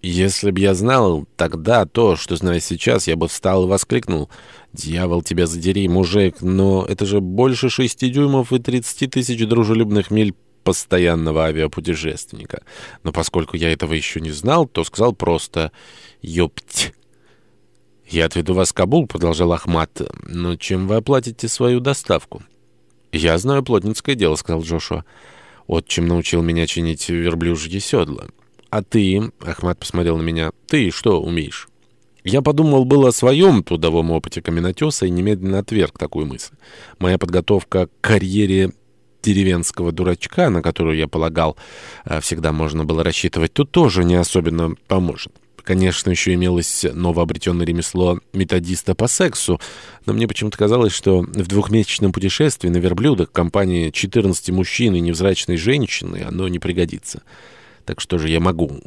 Если б я знал тогда то, что знаю сейчас, я бы встал и воскликнул. «Дьявол, тебя задери, мужик, но это же больше шести дюймов и тридцати тысяч дружелюбных миль постоянного авиапутешественника». Но поскольку я этого еще не знал, то сказал просто «Ёпть». «Я отведу вас в Кабул», — продолжал Ахмат. «Но чем вы оплатите свою доставку?» «Я знаю плотницкое дело», — сказал Джошуа. «Отчим научил меня чинить верблюжьи седла». «А ты?» — Ахмат посмотрел на меня. «Ты что умеешь?» Я подумал было о своем трудовом опыте каменотеса и немедленно отверг такую мысль. Моя подготовка к карьере деревенского дурачка, на которую, я полагал, э, всегда можно было рассчитывать, тут тоже не особенно поможет. Конечно, еще имелось новообретенное ремесло методиста по сексу, но мне почему-то казалось, что в двухмесячном путешествии на верблюдах компании 14 мужчин и невзрачной женщины оно не пригодится. Так что же я могу?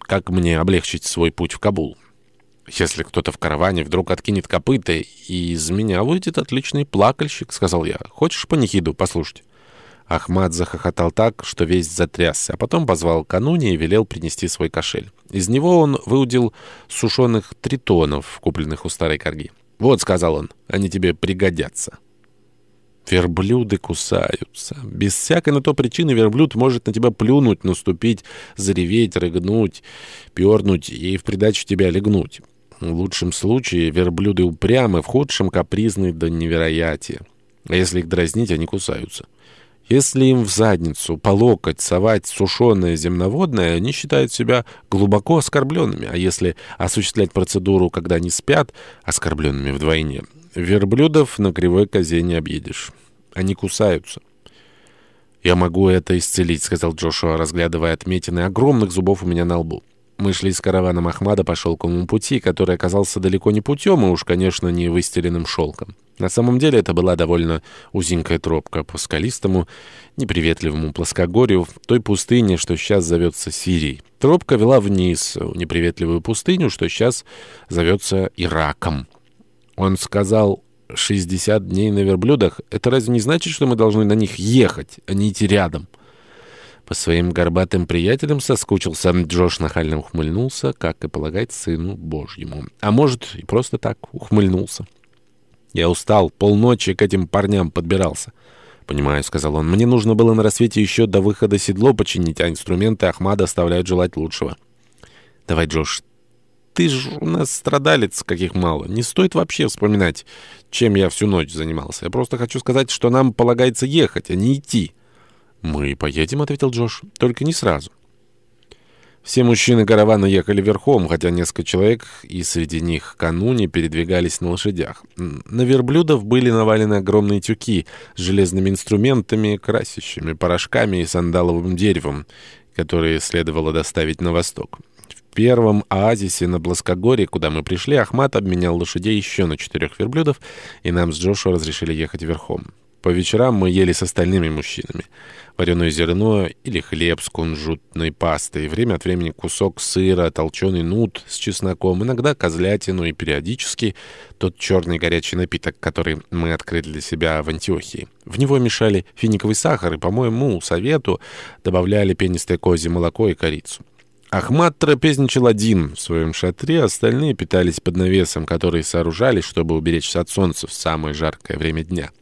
Как мне облегчить свой путь в Кабул? Если кто-то в караване вдруг откинет копыта, и из меня выйдет отличный плакальщик, — сказал я. Хочешь панихиду послушать? Ахмад захохотал так, что весь затрясся, а потом позвал кануне и велел принести свой кошель. Из него он выудил сушеных тритонов, купленных у старой корги. «Вот», — сказал он, — «они тебе пригодятся». Верблюды кусаются. Без всякой на то причины верблюд может на тебя плюнуть, наступить, зареветь, рыгнуть, пернуть и в придачу тебя легнуть. В лучшем случае верблюды упрямы, в худшем капризны до невероятия. А если их дразнить, они кусаются. Если им в задницу по локоть совать сушеное земноводное, они считают себя глубоко оскорбленными, а если осуществлять процедуру, когда они спят, оскорбленными вдвойне – Верблюдов на кривой козе не объедешь. Они кусаются. «Я могу это исцелить», — сказал Джошуа, разглядывая отметины огромных зубов у меня на лбу. Мы шли с караваном Ахмада по шелковому пути, который оказался далеко не путем, и уж, конечно, не выстеленным шелком. На самом деле это была довольно узенькая тропка по скалистому, неприветливому плоскогорью в той пустыне, что сейчас зовется Сирией. Тропка вела вниз, в неприветливую пустыню, что сейчас зовется Ираком. Он сказал 60 дней на верблюдах. Это разве не значит, что мы должны на них ехать, а не идти рядом? По своим горбатым приятелям соскучился. Джош нахально ухмыльнулся, как и полагает сыну Божьему. А может, и просто так ухмыльнулся. Я устал, полночи к этим парням подбирался. «Понимаю», — сказал он, — «мне нужно было на рассвете еще до выхода седло починить, а инструменты Ахмада оставляют желать лучшего». «Давай, Джош, ты же у нас страдалец, каких мало. Не стоит вообще вспоминать, чем я всю ночь занимался. Я просто хочу сказать, что нам полагается ехать, а не идти. «Мы поедем», — ответил Джош, — «только не сразу». Все мужчины каравана ехали верхом, хотя несколько человек, и среди них кануне, передвигались на лошадях. На верблюдов были навалены огромные тюки с железными инструментами, красящими порошками и сандаловым деревом, которые следовало доставить на восток первом оазисе на Плоскогорье, куда мы пришли, Ахмат обменял лошадей еще на четырех верблюдов, и нам с Джошуа разрешили ехать верхом. По вечерам мы ели с остальными мужчинами. Вареное зерно или хлеб с кунжутной пастой, время от времени кусок сыра, толченый нут с чесноком, иногда козлятину и периодически тот черный горячий напиток, который мы открыли для себя в Антиохии. В него мешали финиковый сахар и, по моему совету, добавляли пенистое козье молоко и корицу. Ахмат трапезничал один в своем шатре, остальные питались под навесом, который сооружали, чтобы уберечься от солнца в самое жаркое время дня.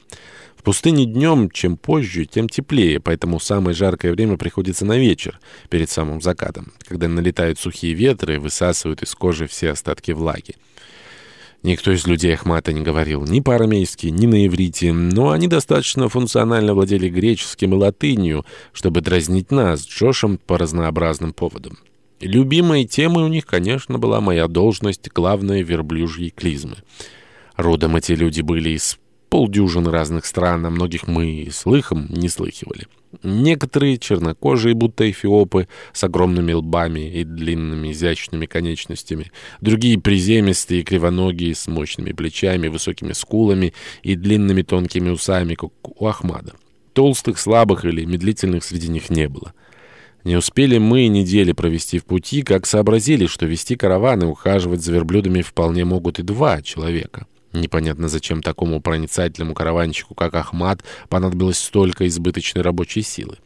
В пустыне днем, чем позже, тем теплее, поэтому самое жаркое время приходится на вечер, перед самым закатом, когда налетают сухие ветры и высасывают из кожи все остатки влаги. Никто из людей Ахмата не говорил ни по-армейски, ни на иврите, но они достаточно функционально владели греческим и латынью, чтобы дразнить нас с Джошем по разнообразным поводам. Любимой темой у них, конечно, была моя должность главной верблюжьей клизмы. Родом эти люди были из полдюжины разных стран, а многих мы слыхом не слыхивали. Некоторые чернокожие, будто эфиопы, с огромными лбами и длинными изящными конечностями. Другие приземистые, кривоногие, с мощными плечами, высокими скулами и длинными тонкими усами, как у Ахмада. Толстых, слабых или медлительных среди них не было. Не успели мы недели провести в пути, как сообразили, что вести караван и ухаживать за верблюдами вполне могут и два человека. Непонятно, зачем такому проницательному караванщику, как Ахмат, понадобилось столько избыточной рабочей силы.